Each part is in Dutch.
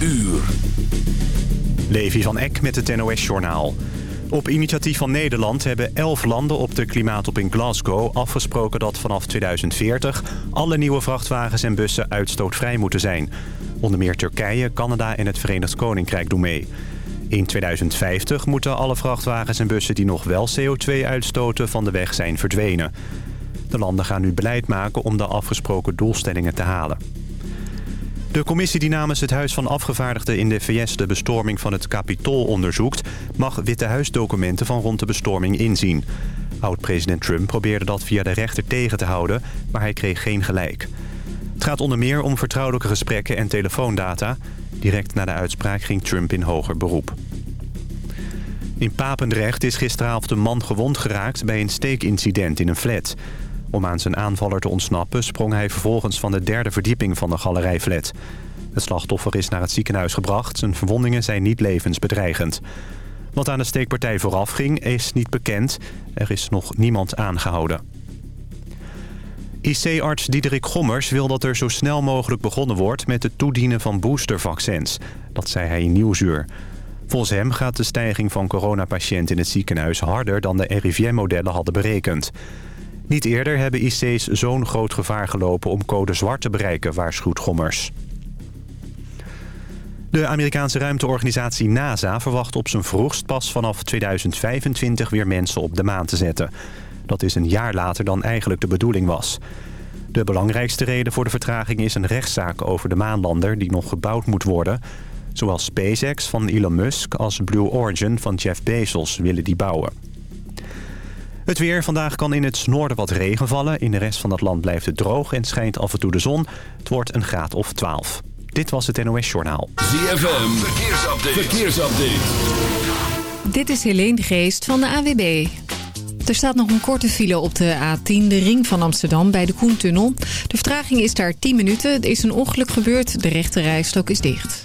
uur. Levi van Eck met het NOS-journaal. Op initiatief van Nederland hebben elf landen op de klimaatop in Glasgow afgesproken dat vanaf 2040 alle nieuwe vrachtwagens en bussen uitstootvrij moeten zijn. Onder meer Turkije, Canada en het Verenigd Koninkrijk doen mee. In 2050 moeten alle vrachtwagens en bussen die nog wel CO2 uitstoten van de weg zijn verdwenen. De landen gaan nu beleid maken om de afgesproken doelstellingen te halen. De commissie die namens het Huis van Afgevaardigden in de VS de bestorming van het Capitool onderzoekt... mag Witte Huisdocumenten van rond de bestorming inzien. Oud-president Trump probeerde dat via de rechter tegen te houden, maar hij kreeg geen gelijk. Het gaat onder meer om vertrouwelijke gesprekken en telefoondata. Direct na de uitspraak ging Trump in hoger beroep. In Papendrecht is gisteravond een man gewond geraakt bij een steekincident in een flat... Om aan zijn aanvaller te ontsnappen sprong hij vervolgens van de derde verdieping van de galerijflat. Het slachtoffer is naar het ziekenhuis gebracht. Zijn verwondingen zijn niet levensbedreigend. Wat aan de steekpartij vooraf ging is niet bekend. Er is nog niemand aangehouden. IC-arts Diederik Gommers wil dat er zo snel mogelijk begonnen wordt... met het toedienen van boostervaccins. Dat zei hij in Nieuwsuur. Volgens hem gaat de stijging van coronapatiënten in het ziekenhuis... harder dan de RIVM-modellen hadden berekend. Niet eerder hebben IC's zo'n groot gevaar gelopen om code zwart te bereiken, waarschuwt Gommers. De Amerikaanse ruimteorganisatie NASA verwacht op zijn vroegst pas vanaf 2025 weer mensen op de maan te zetten. Dat is een jaar later dan eigenlijk de bedoeling was. De belangrijkste reden voor de vertraging is een rechtszaak over de maanlander die nog gebouwd moet worden. Zowel SpaceX van Elon Musk als Blue Origin van Jeff Bezos willen die bouwen. Het weer. Vandaag kan in het noorden wat regen vallen. In de rest van het land blijft het droog en schijnt af en toe de zon. Het wordt een graad of 12. Dit was het NOS Journaal. ZFM. Verkeersupdate. Verkeersupdate. Dit is Helene de Geest van de AWB. Er staat nog een korte file op de A10, de ring van Amsterdam, bij de Koentunnel. De vertraging is daar 10 minuten. Er is een ongeluk gebeurd. De rechte rijstok is dicht.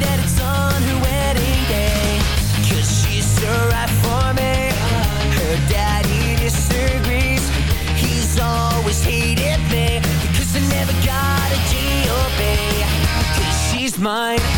that it's on her wedding she's so right for me. Her daddy disagrees. He's always hated I never got she's mine.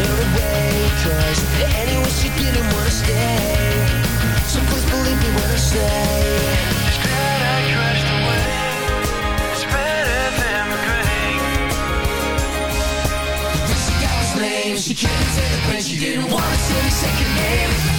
her away Cause anyway she didn't wanna stay. So please believe me when I say It's I crashed away It's better than regretting she got his name. She can't take the She didn't wanna say his second name.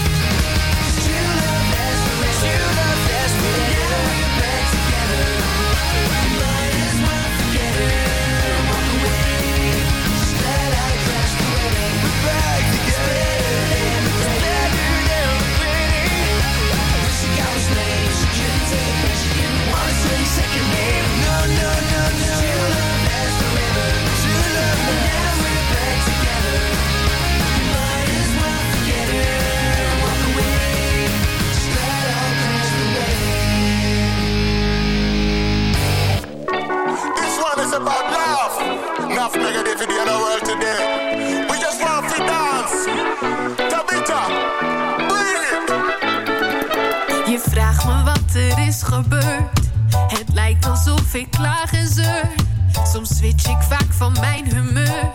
in the world today. We just want to dance. Je vraagt me wat er is gebeurd. Het lijkt alsof ik klaag en zeur. Soms switch ik vaak van mijn humeur.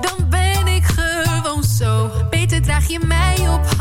Dan ben ik gewoon zo. Beter draag je mij op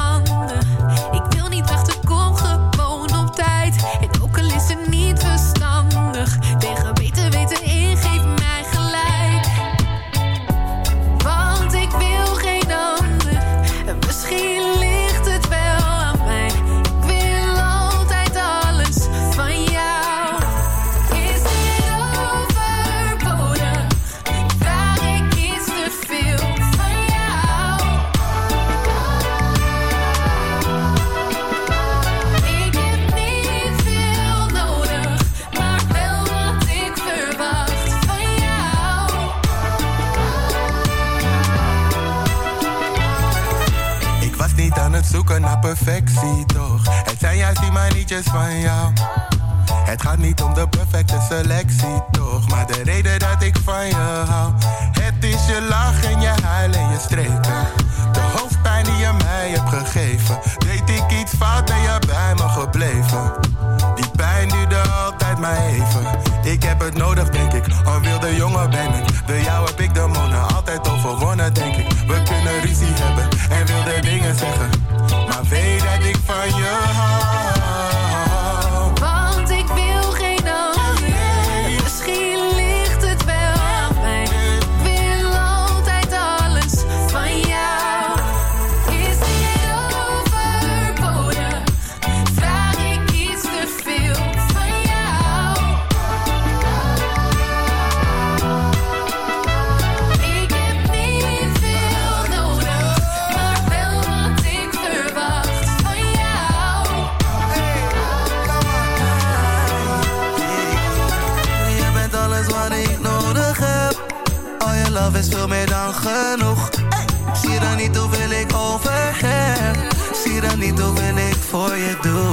niet hoe ik voor je doe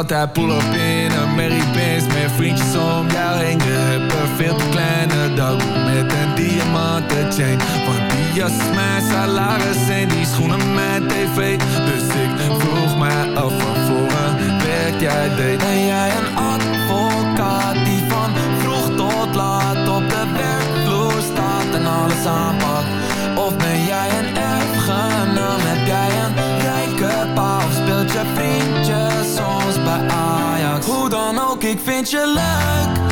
that pull up ain't your luck.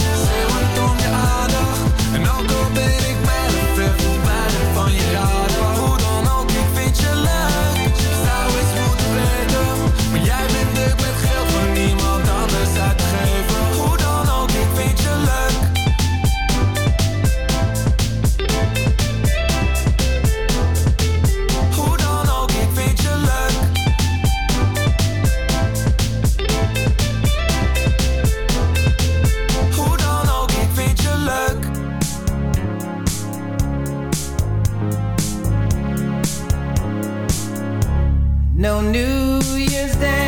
is there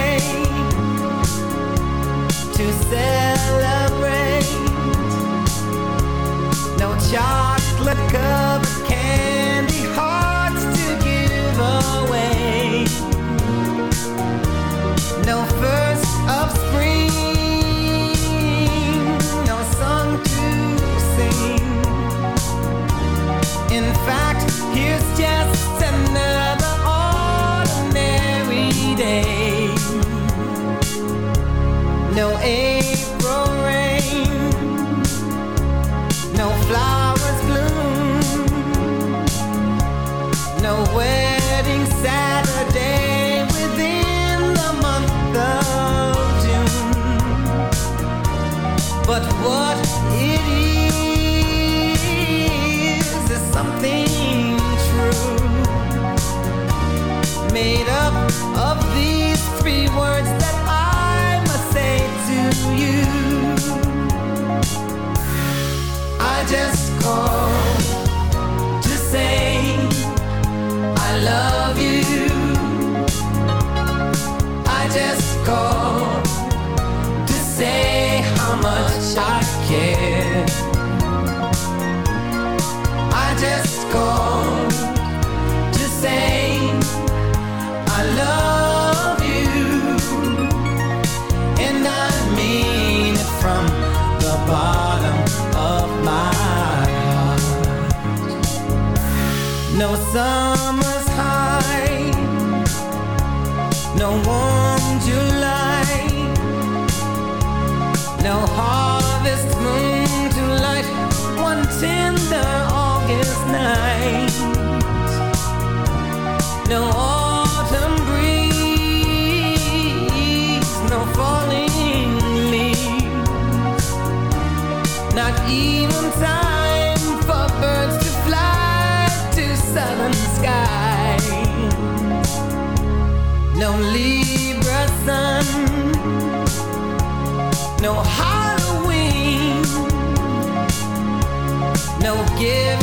But what winter August night. No autumn breeze No falling leaves. Not even time for birds to fly To southern skies. No Libra sun No high give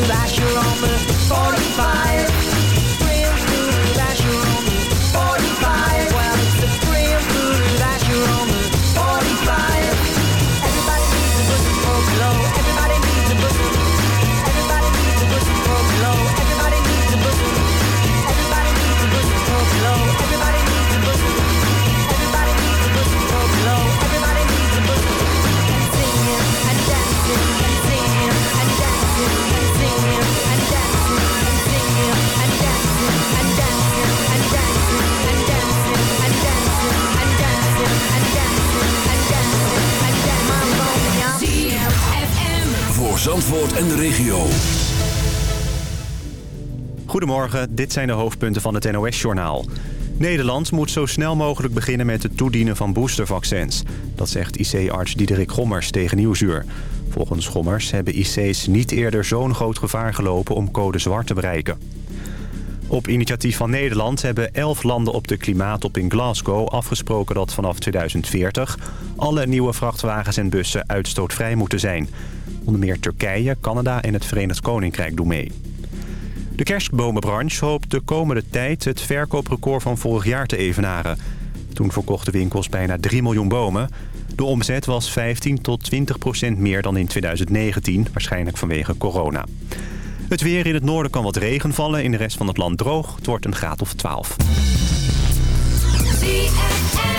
goodbye. Dit zijn de hoofdpunten van het NOS-journaal. Nederland moet zo snel mogelijk beginnen met het toedienen van boostervaccins. Dat zegt IC-arts Diederik Gommers tegen Nieuwsuur. Volgens Gommers hebben IC's niet eerder zo'n groot gevaar gelopen om code zwart te bereiken. Op initiatief van Nederland hebben elf landen op de klimaattop in Glasgow afgesproken dat vanaf 2040 alle nieuwe vrachtwagens en bussen uitstootvrij moeten zijn. Onder meer Turkije, Canada en het Verenigd Koninkrijk doen mee. De kerstbomenbranche hoopt de komende tijd het verkooprecord van vorig jaar te evenaren. Toen verkochten winkels bijna 3 miljoen bomen. De omzet was 15 tot 20 procent meer dan in 2019, waarschijnlijk vanwege corona. Het weer in het noorden kan wat regen vallen, in de rest van het land droog. Het wordt een graad of 12. It's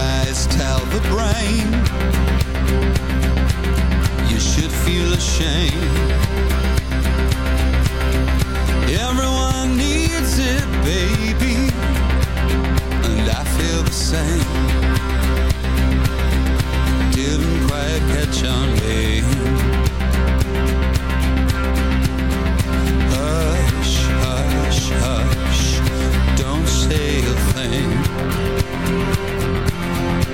eyes tell the brain you should feel ashamed. Everyone needs it, baby, and I feel the same. Didn't quite catch on, babe. Hush, hush, hush, don't say a thing.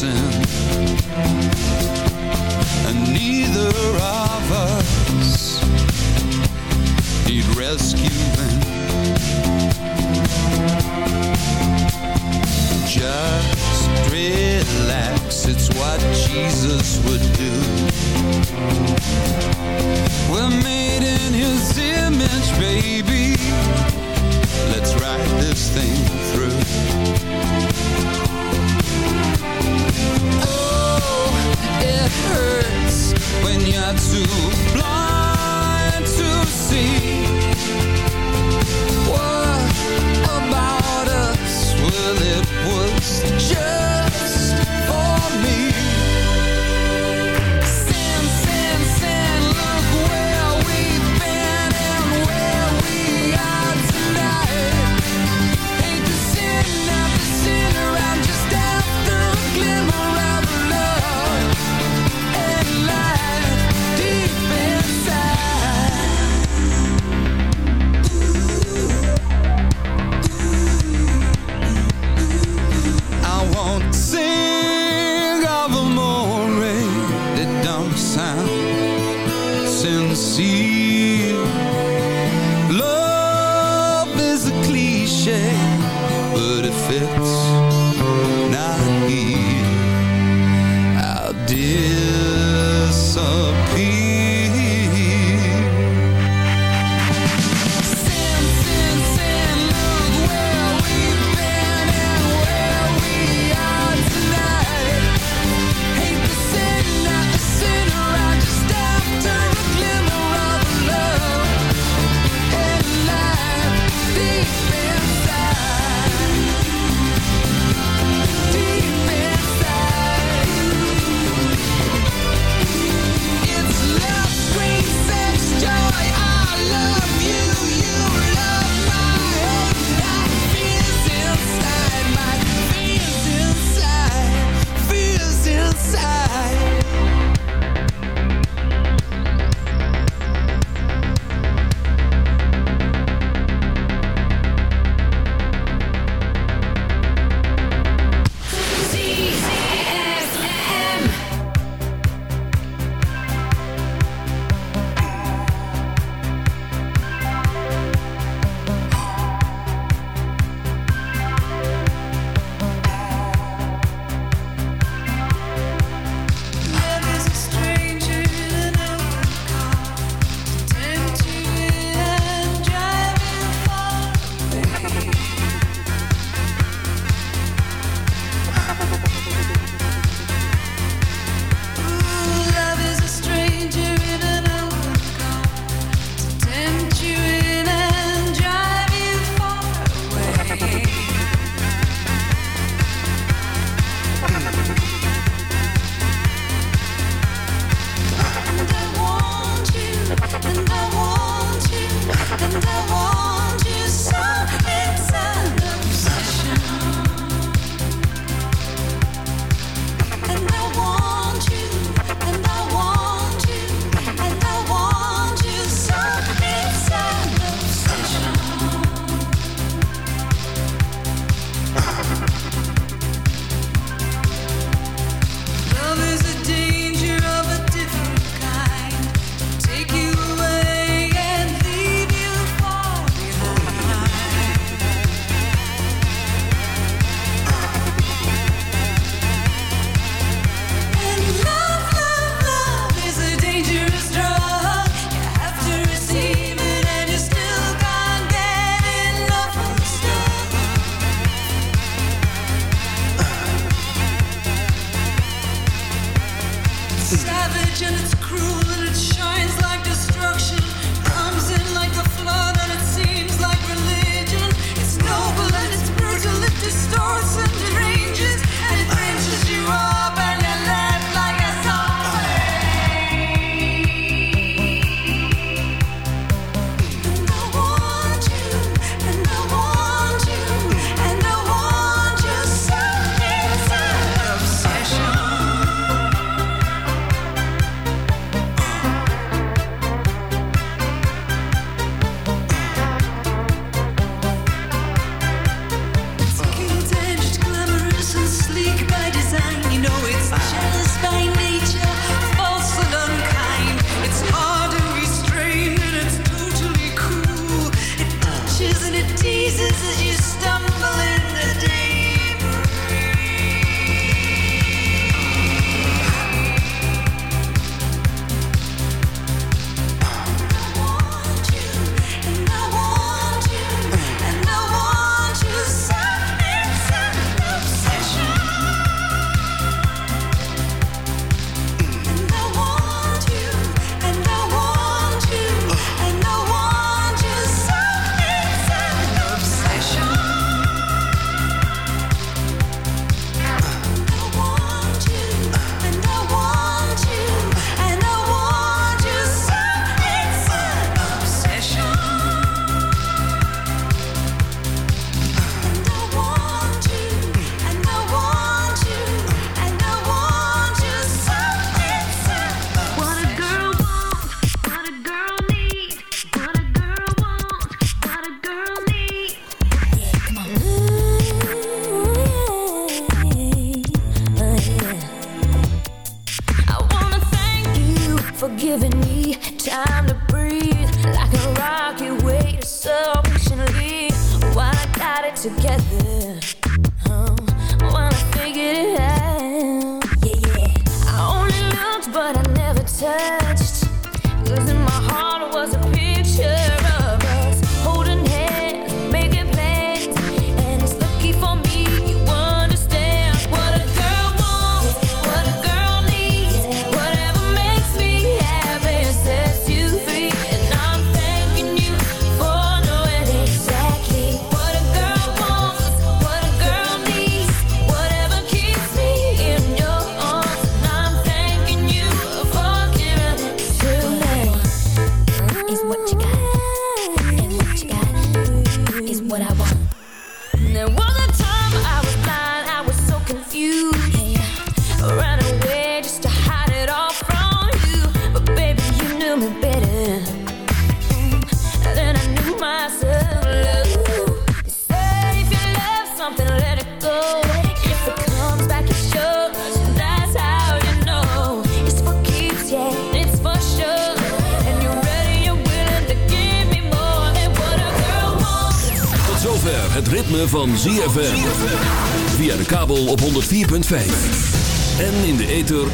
dancing. And neither of us Need rescuing Just relax, it's what Jesus would do. We're made in his image, baby.